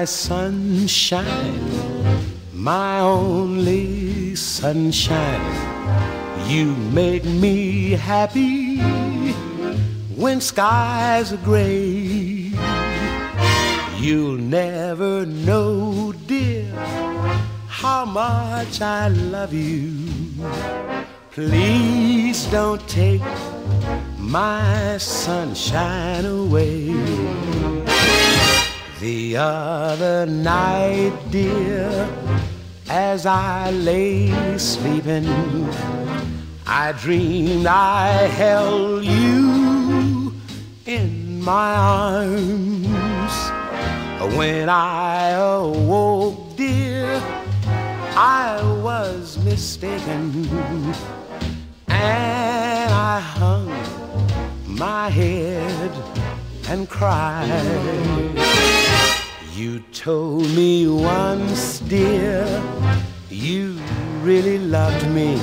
My sunshine, my only sunshine. You make me happy when skies are gray. You'll never know, dear, how much I love you. Please don't take my sunshine away. The other night, dear, as I lay sleeping, I dreamed I held you in my arms. When I awoke, dear, I was mistaken, and I hung my head and cried. You told me once, dear, you really loved me,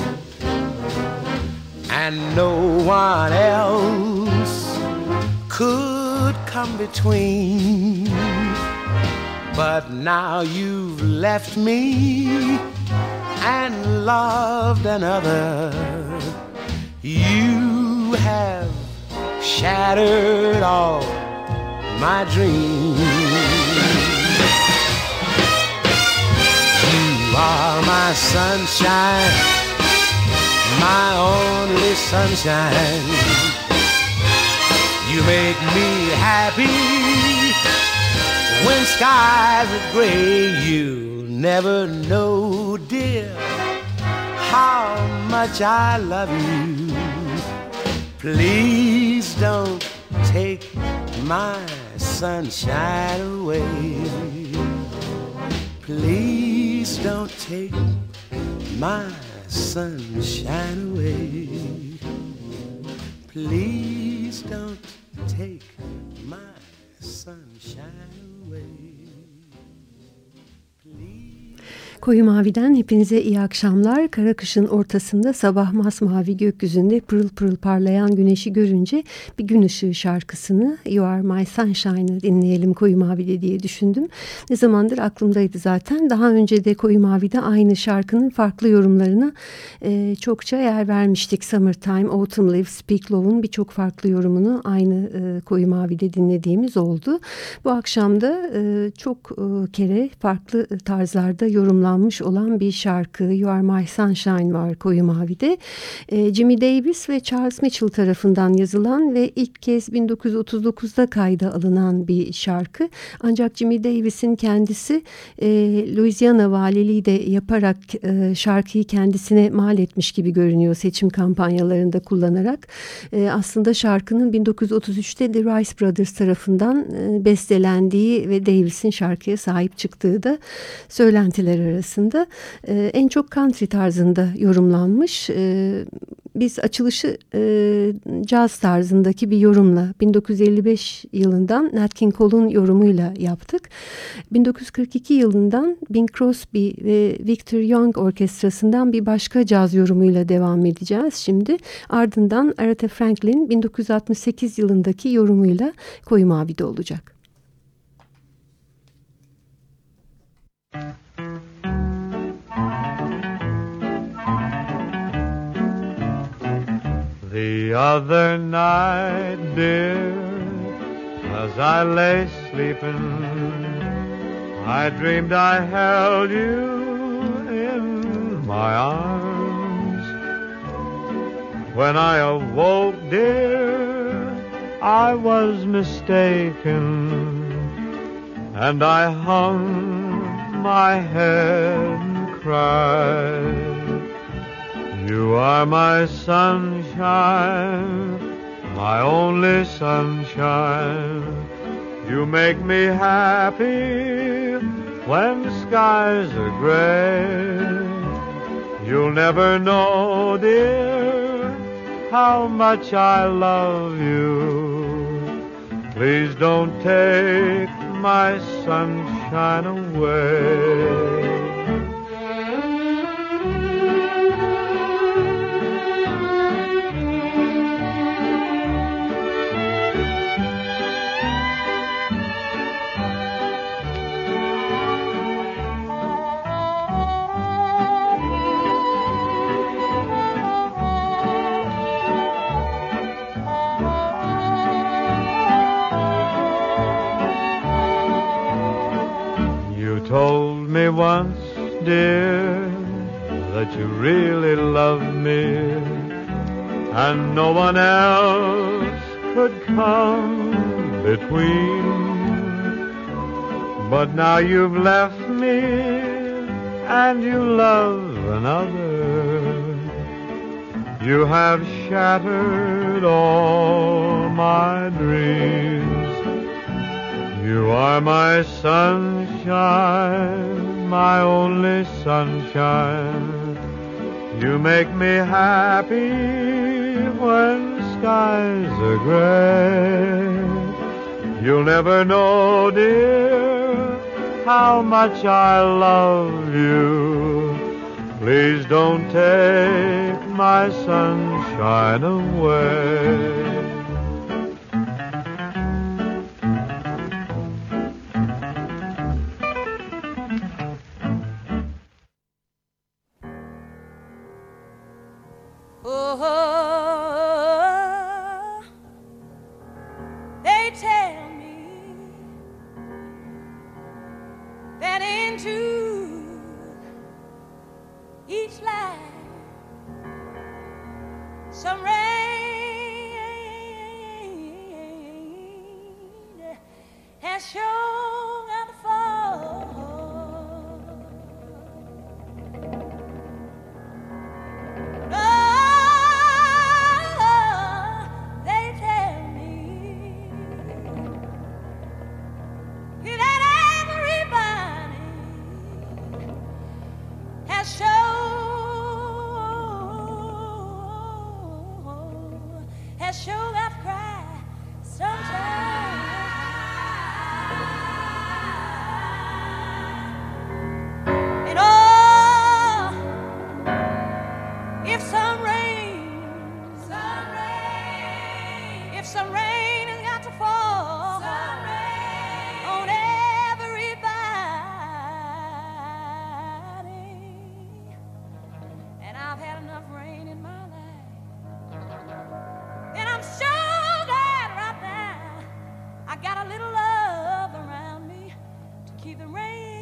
and no one else could come between. But now you've left me and loved another. You have shattered all my dreams. Are my sunshine, my only sunshine. You make me happy when skies are gray. You never know, dear, how much I love you. Please don't take my sunshine away. Please don't take my sunshine away. Please don't take my sunshine away. Koyu Mavi'den hepinize iyi akşamlar. Kara kışın ortasında sabah masmavi gökyüzünde pırıl pırıl parlayan güneşi görünce bir gün ışığı şarkısını You Are My Sunshine'ı dinleyelim Koyu Mavi'de diye düşündüm. Ne zamandır aklımdaydı zaten. Daha önce de Koyu Mavi'de aynı şarkının farklı yorumlarına e, çokça yer vermiştik. Summertime, Autumn Leaves, Speak Love'un birçok farklı yorumunu aynı e, Koyu Mavi'de dinlediğimiz oldu. Bu akşam da e, çok e, kere farklı tarzlarda yorumlanmış yorumlanmış olan bir şarkı You Are My Sunshine var Koyu Mavi'de. E, Jimmy Davis ve Charles Mitchell tarafından yazılan ve ilk kez 1939'da kayda alınan bir şarkı. Ancak Jimmy Davis'in kendisi e, Louisiana valiliği de yaparak e, şarkıyı kendisine mal etmiş gibi görünüyor seçim kampanyalarında kullanarak. E, aslında şarkının 1933'te The Rice Brothers tarafından e, bestelendiği ve Davis'in şarkıya sahip çıktığı da söylentiler arasında arasında e, en çok country tarzında yorumlanmış. E, biz açılışı e, caz tarzındaki bir yorumla 1955 yılından Nat King Cole'un yorumuyla yaptık. 1942 yılından Bing Crosby ve Victor Young orkestrasından bir başka caz yorumuyla devam edeceğiz şimdi. Ardından Aretha Franklin 1968 yılındaki yorumuyla Koyu Mavi'de olacak. The other night, dear, as I lay sleeping, I dreamed I held you in my arms. When I awoke, dear, I was mistaken, and I hung my head and cried. You are my sunshine, my only sunshine. You make me happy when skies are gray. You'll never know, dear, how much I love you. Please don't take my sunshine away. Told me once, dear, that you really loved me, and no one else could come between. But now you've left me, and you love another. You have shattered all my dreams. You are my sunshine, my only sunshine. You make me happy when skies are gray. You'll never know, dear, how much I love you. Please don't take my sunshine away. rain.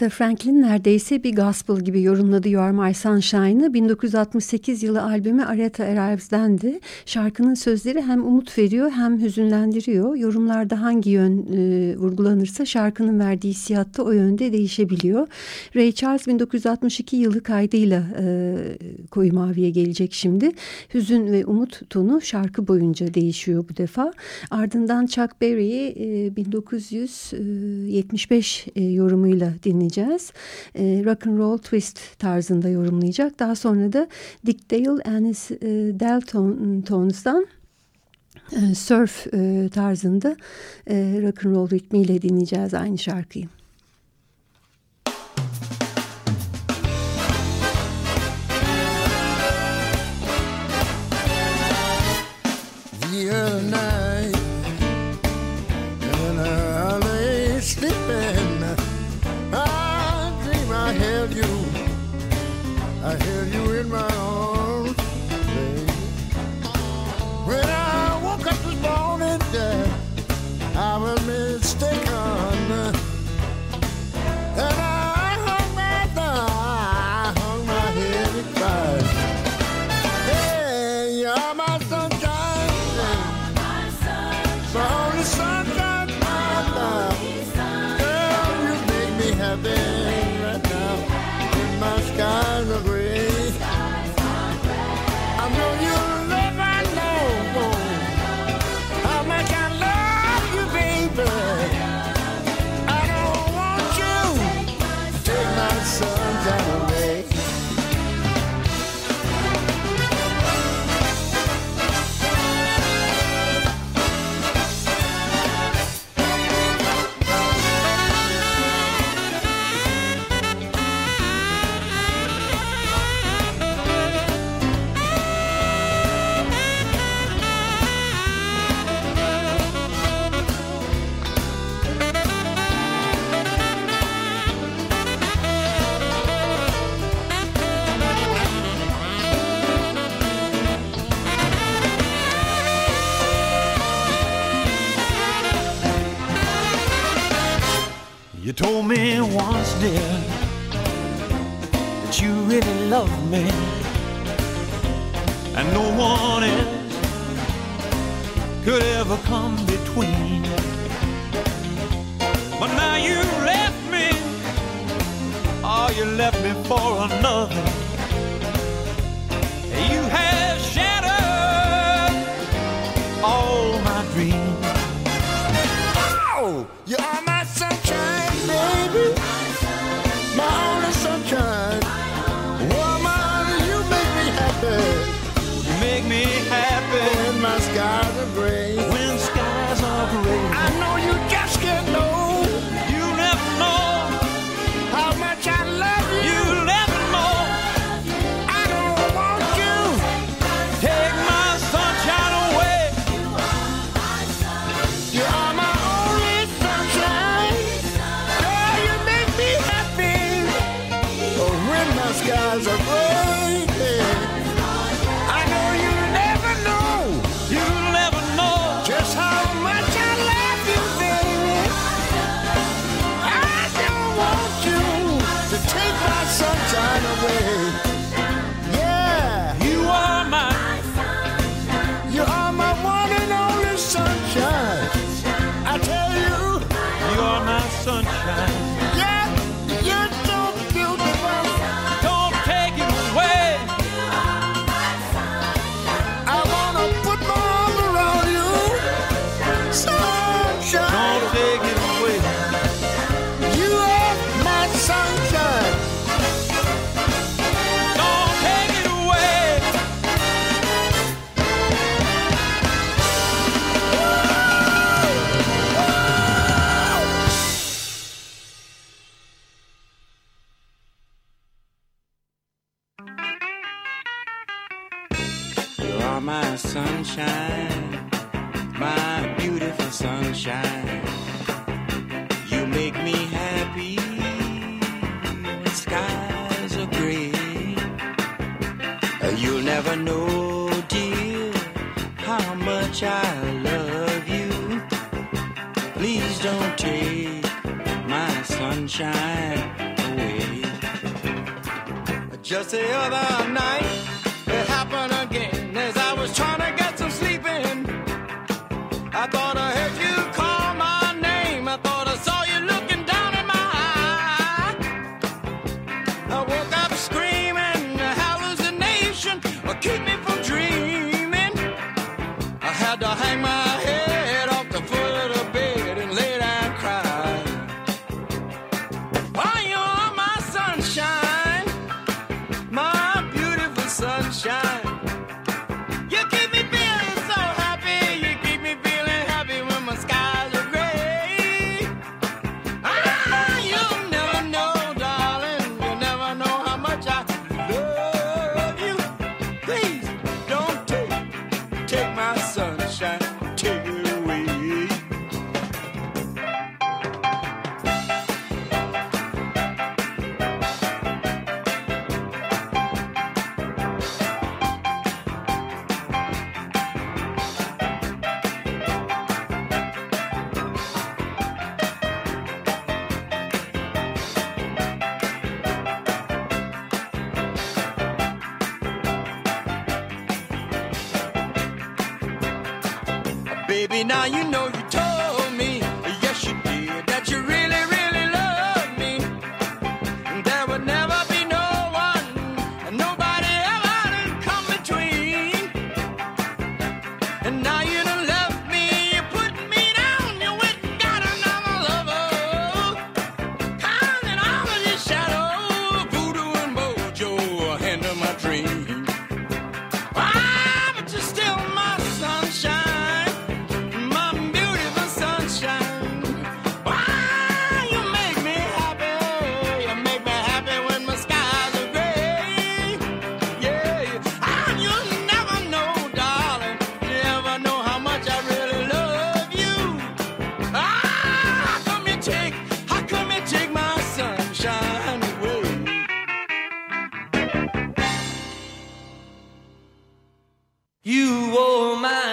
Aretha Franklin neredeyse bir gospel gibi yorumladı You Are My Sunshine'ı. 1968 yılı albümü Aretha Arrives'dendi. Şarkının sözleri hem umut veriyor hem hüzünlendiriyor. Yorumlarda hangi yön e, vurgulanırsa şarkının verdiği hissiyat da o yönde değişebiliyor. Ray Charles 1962 yılı kaydıyla e, Koyu Mavi'ye gelecek şimdi. Hüzün ve umut tonu şarkı boyunca değişiyor bu defa. Ardından Chuck Berry'i e, 1975 e, yorumuyla dinleyeceğiz dinleyeceğiz. E, rock and roll twist tarzında yorumlayacak. Daha sonra da Dick Dale and his e, Deltones'dan e, surf e, tarzında e, rock and roll ritmiyle dinleyeceğiz aynı şarkıyı. The night, told me once, dear, that you really love me, and no one else could ever come between. But now you left me, oh, you left me for another.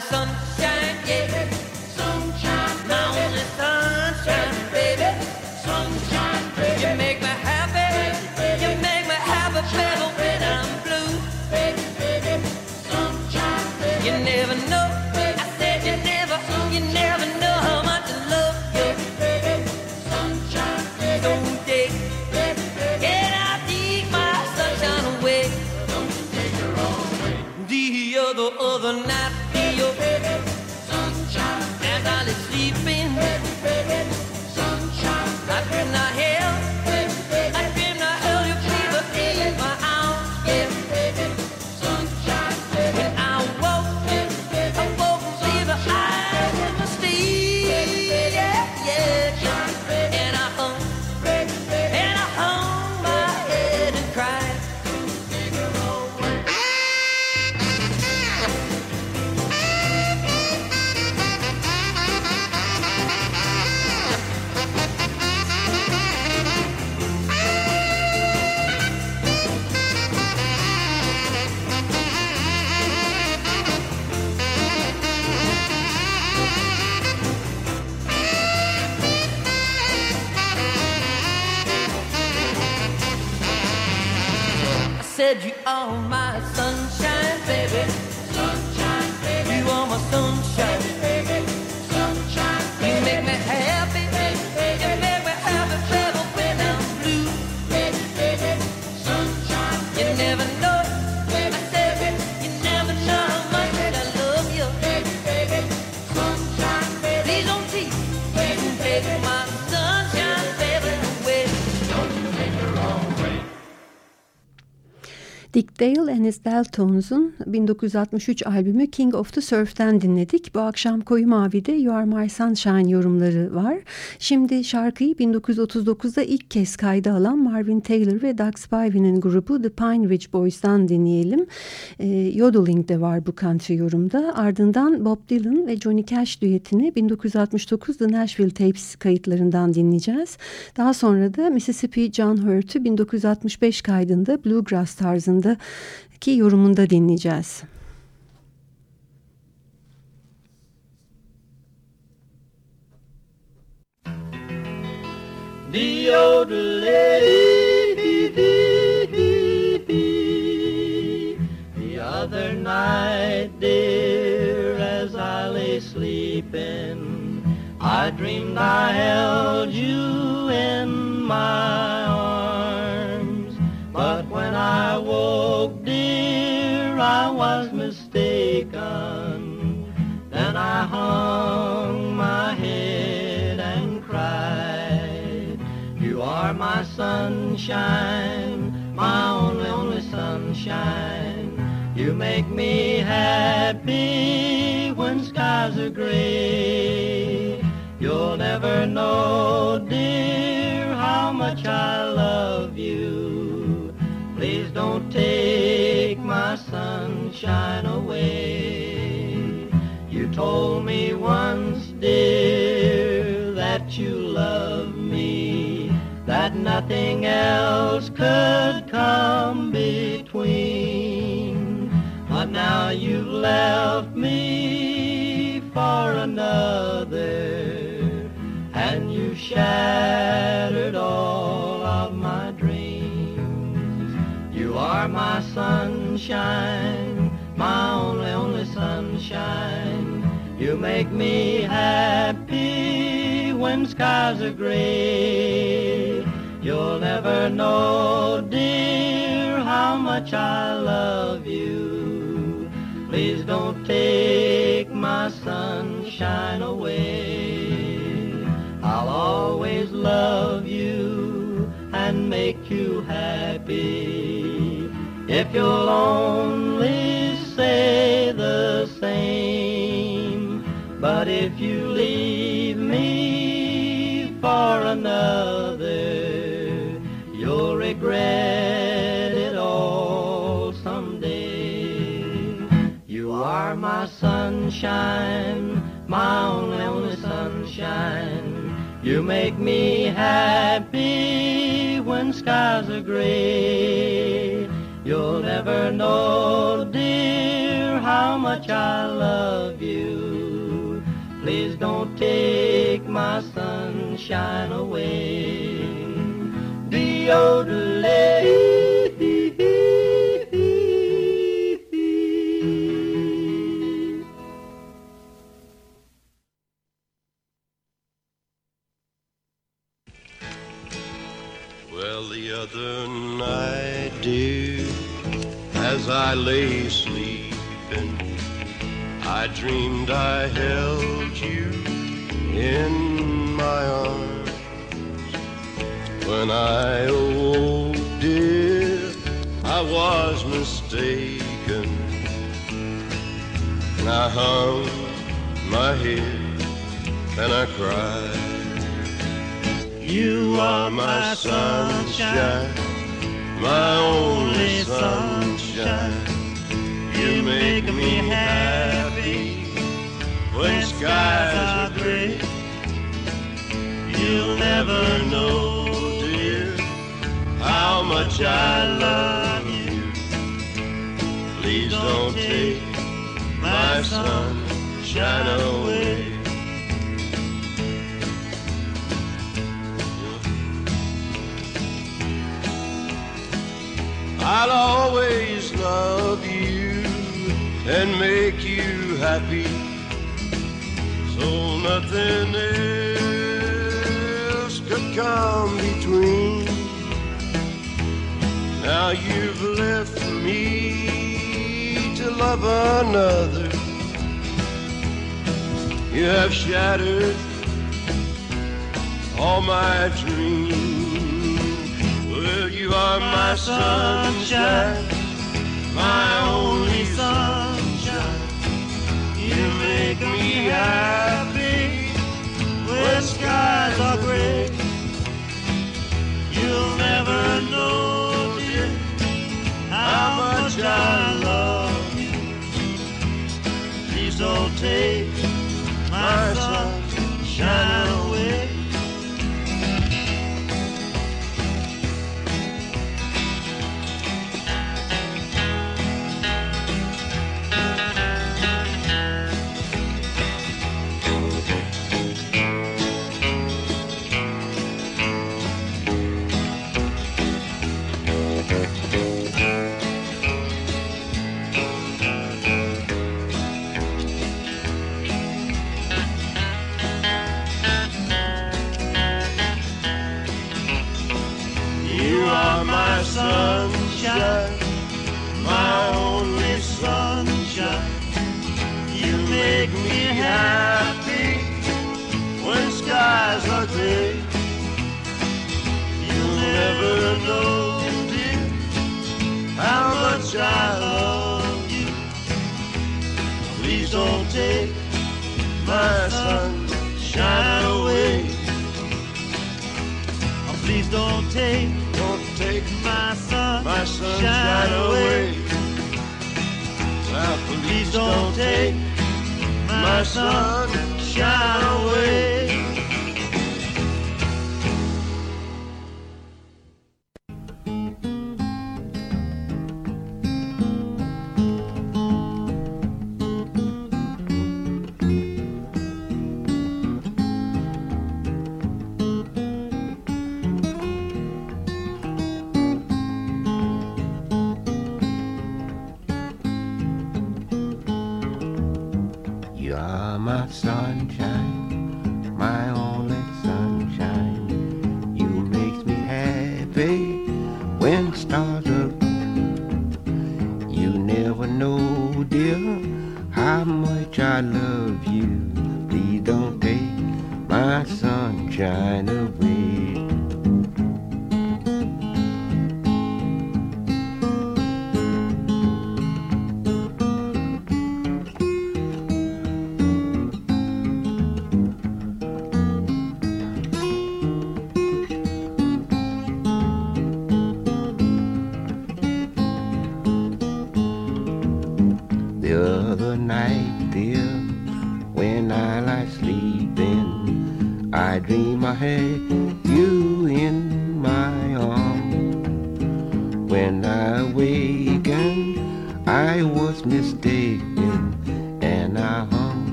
sun Dick Dale and his Deltones'un 1963 albümü King of the Surf'ten dinledik. Bu akşam Koyu Mavi'de You Are My Sunshine yorumları var. Şimdi şarkıyı 1939'da ilk kez kayda alan Marvin Taylor ve Doug Spivey'nin grubu The Pine Ridge Boys'tan dinleyelim. E, yodeling de var bu country yorumda. Ardından Bob Dylan ve Johnny Cash düetini 1969 The Nashville Tapes kayıtlarından dinleyeceğiz. Daha sonra da Mississippi John Hurt'ü 1965 kaydında Bluegrass tarzında ki yorumunda dinleyeceğiz. The other night, dear, as I lay sleeping, I dreamed I held you in my But when I woke, dear, I was mistaken. Then I hung my head and cried. You are my sunshine, my only, only sunshine. You make me happy when skies are gray. You'll never know, dear, how much I love take my sunshine away. You told me once, dear, that you love me, that nothing else could come between. But now you've left me for another, and you shattered all are my sunshine, my only, only sunshine. You make me happy when skies are gray. You'll never know, dear, how much I love you. Please don't take my sunshine away. I'll always love you and make you happy if you'll only say the same. But if you leave me for another, you'll regret it all someday. You are my sunshine, my only, only sunshine. You make me happy when skies are gray. You'll never know, dear, how much I love you. Please don't take my sunshine away. Deodorant. Love another. You have shattered all my dreams. Well, you are my sunshine, my only sunshine. You make me happy when skies are gray. You'll never know, dear, how much I love. Don't take my sunshine away. Take my sunshine away. Oh, please don't take, don't take my sun, my sunshine away. Now oh, please don't take my sunshine away.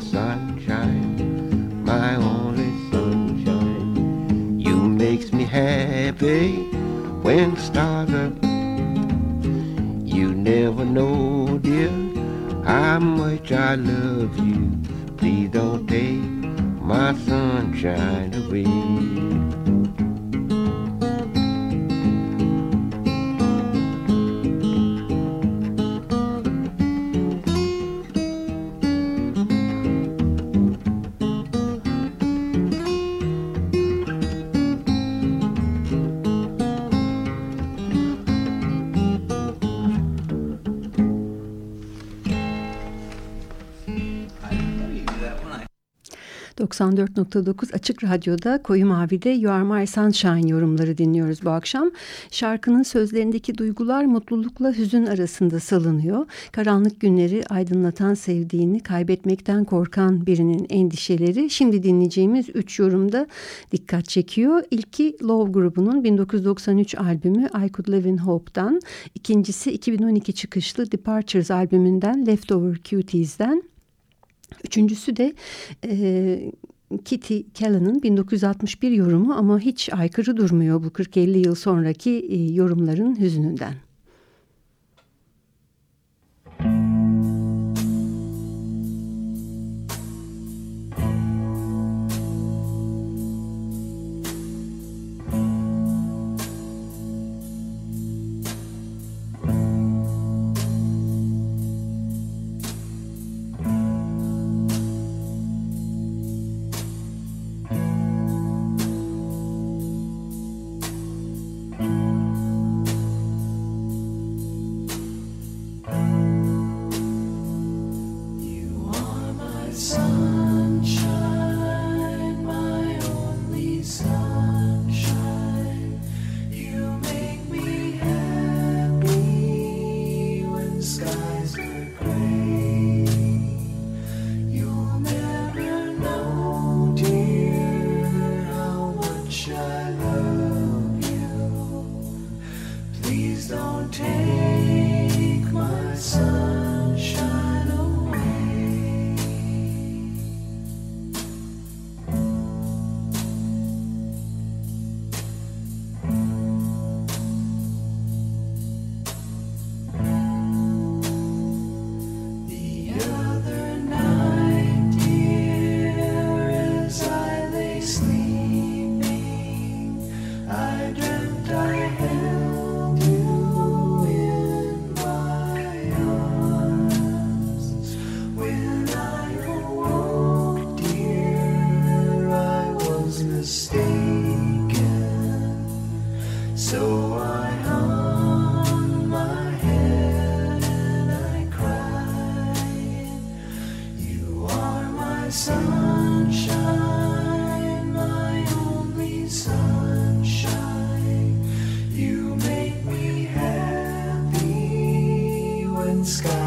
Sunshine, my only sunshine. You makes me happy when stars are. You never know, dear, how much I love you. Please don't take my sunshine away. 94.9 Açık Radyo'da Koyu Mavi'de You Are My Sunshine yorumları dinliyoruz bu akşam. Şarkının sözlerindeki duygular mutlulukla hüzün arasında salınıyor. Karanlık günleri aydınlatan sevdiğini kaybetmekten korkan birinin endişeleri şimdi dinleyeceğimiz üç yorumda dikkat çekiyor. İlki Love grubunun 1993 albümü I Could Live in Hope'dan, ikincisi 2012 çıkışlı Departures albümünden Leftover Cuties'den, Üçüncüsü de e, Kitty Callan'ın 1961 yorumu ama hiç aykırı durmuyor bu 40-50 yıl sonraki e, yorumların hüznünden. Happy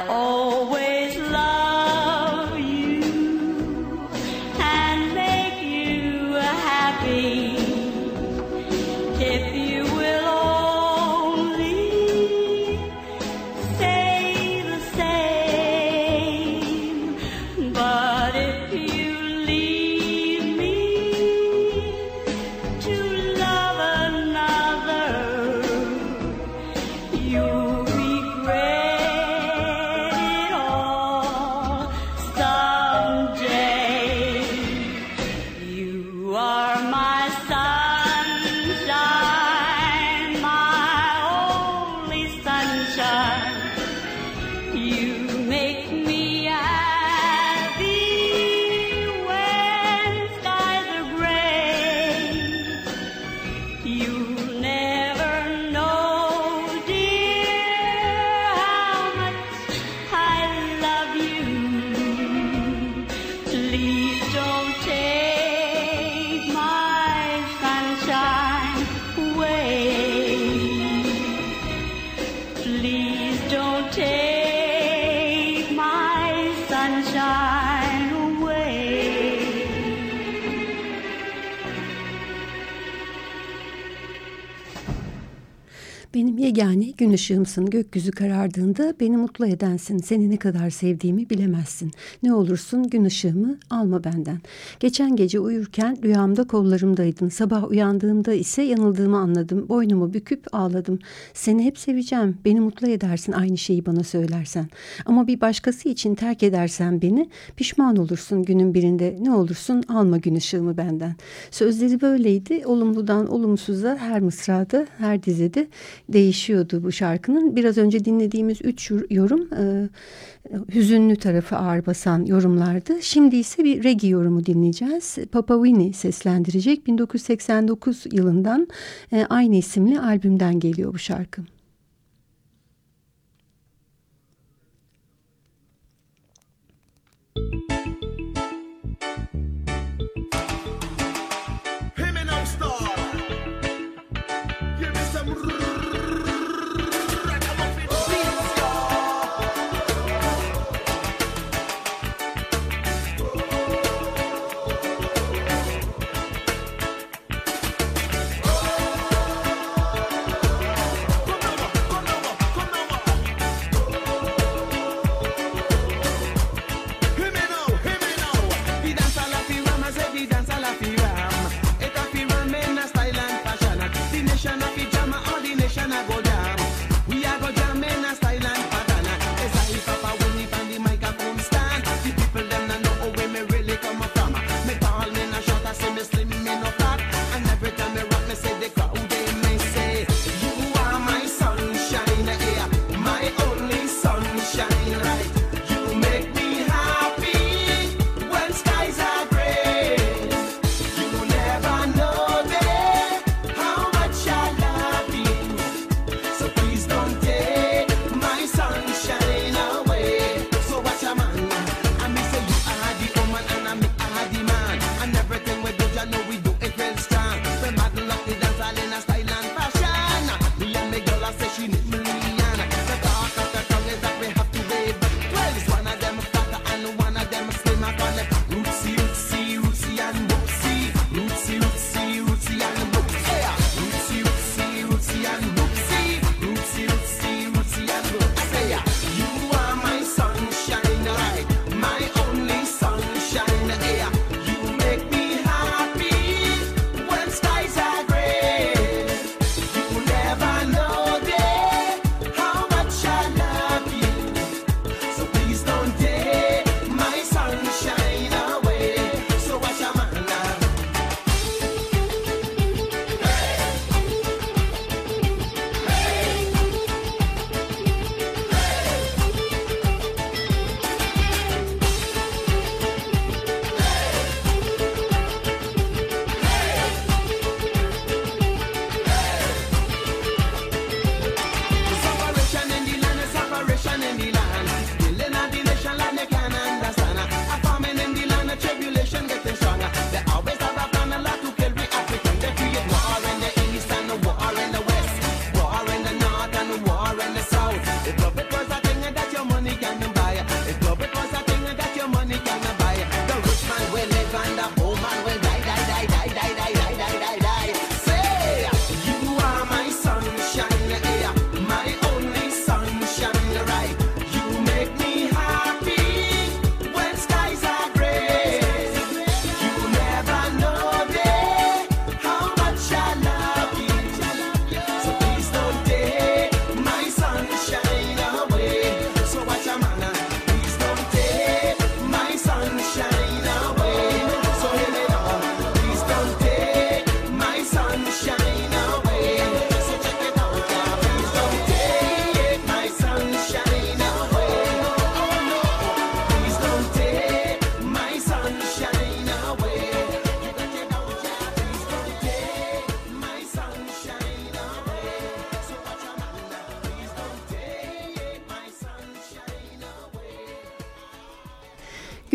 I'll gün ışığımsın gökyüzü karardığında beni mutlu edensin. Seni ne kadar sevdiğimi bilemezsin. Ne olursun gün ışığımı alma benden. Geçen gece uyurken rüyamda kollarımdaydın. Sabah uyandığımda ise yanıldığımı anladım. Boynumu büküp ağladım. Seni hep seveceğim. Beni mutlu edersin aynı şeyi bana söylersen. Ama bir başkası için terk edersen beni pişman olursun günün birinde. Ne olursun alma gün ışığımı benden. Sözleri böyleydi. Olumludan olumsuza her mısrada her dizede değişiyordu bu şarkının. Biraz önce dinlediğimiz üç yorum e, hüzünlü tarafı ağır basan yorumlardı. Şimdi ise bir reggae yorumu dinleyeceğiz. Papa Winnie seslendirecek. 1989 yılından e, aynı isimli albümden geliyor bu şarkı. Hear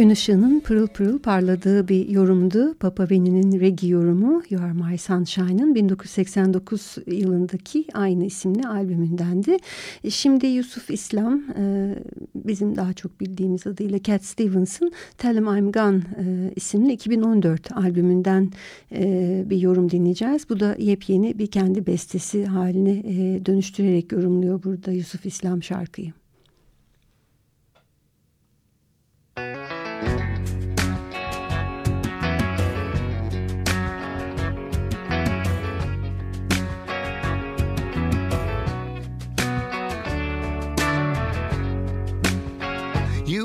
Gün ışığının pırıl pırıl parladığı bir yorumdu. Papa Veni'nin reggae yorumu You Are My Sunshine'ın 1989 yılındaki aynı isimli albümündendi. E, Şimdi Yusuf İslam e, bizim daha çok bildiğimiz adıyla Cat Stevens'ın Tell 'em I'm Gone e, isimli 2014 albümünden bir yorum dinleyeceğiz. Bu da yepyeni bir kendi bestesi haline dönüştürerek yorumluyor burada Yusuf İslam şarkıyı.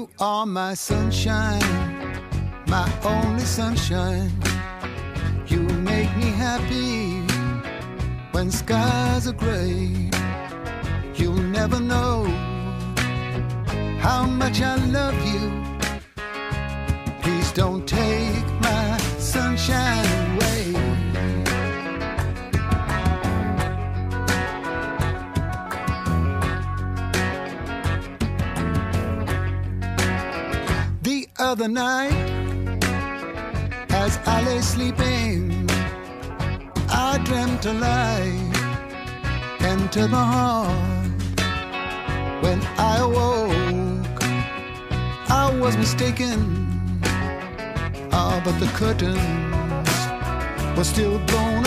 You are my sunshine, my only sunshine. You make me happy when skies are gray. You'll never know how much I love you. Please don't take my sunshine other night, as I lay sleeping, I dreamt a light into the heart. When I awoke, I was mistaken. Ah, but the curtains were still blown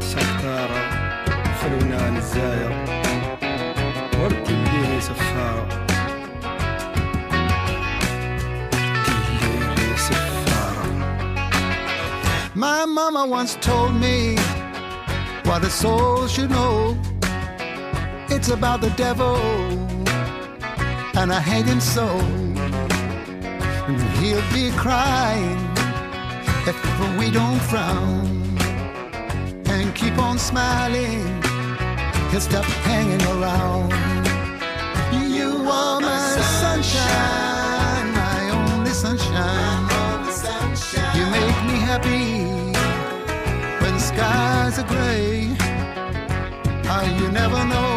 فلونان الزايا ورتي بديني سفارة بديني سفارة My mama once told me what a soul should know. It's about the devil and a hanging soul. And he'll be crying if we don't frown and keep on smiling. He'll stop hanging around. You are my sunshine, my only sunshine. You make me happy when skies are gray. How you never know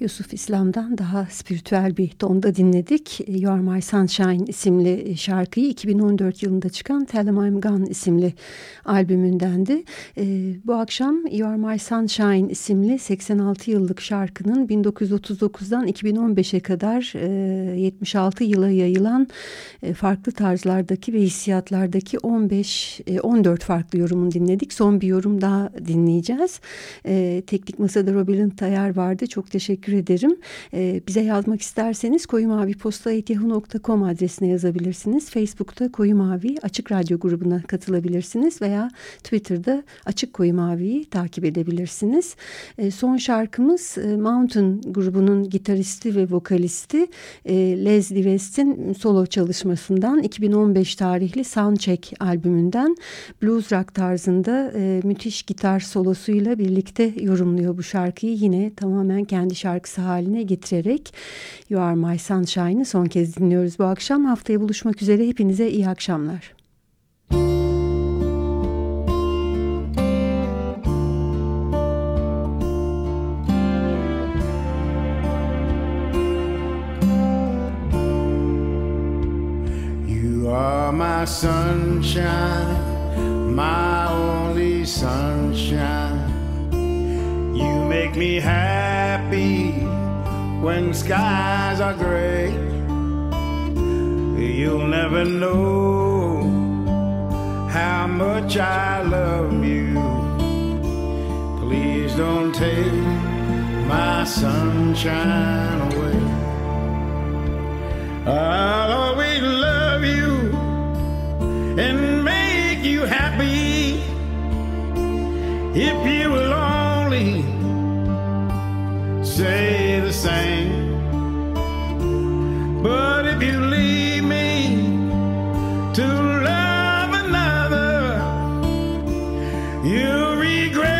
Yusuf İslam'dan daha spiritüel bir tonda dinledik. You Are My Sunshine isimli şarkıyı 2014 yılında çıkan Tell 'em I'm Gone isimli albümündendi. Ee, bu akşam You Are My Sunshine isimli 86 yıllık şarkının 1939'dan 2015'e kadar e, 76 yıla yayılan e, farklı tarzlardaki ve hissiyatlardaki 15 e, 14 farklı yorumunu dinledik. Son bir yorum daha dinleyeceğiz. E, Teknik Masada Robin Tayar vardı. Çok teşekkür ederim. E, bize yazmak isterseniz koyumaviposta.yahoo.com adresine yazabilirsiniz. Facebook'ta Koyu Mavi Açık Radyo grubuna katılabilirsiniz veya Twitter'da Açık Koyu Mavi'yi takip edebilirsiniz. E, son şarkımız e, Mountain grubunun gitaristi ve vokalisti e, Leslie West'in solo çalışmasından 2015 tarihli Soundcheck albümünden blues rock tarzında e, müthiş gitar solosuyla birlikte yorumluyor bu şarkıyı. Yine tamamen kendi şarkısı haline getirerek You Are My Sunshine'ı son kez dinliyoruz bu akşam. Haftaya buluşmak üzere hepinize iyi akşamlar. My sunshine, my only sunshine. You make me happy when skies are gray. You'll never know how much I love you. Please don't take my sunshine away. I'll always love you and make you happy if you will only say the same. But if you leave me to love another, you'll regret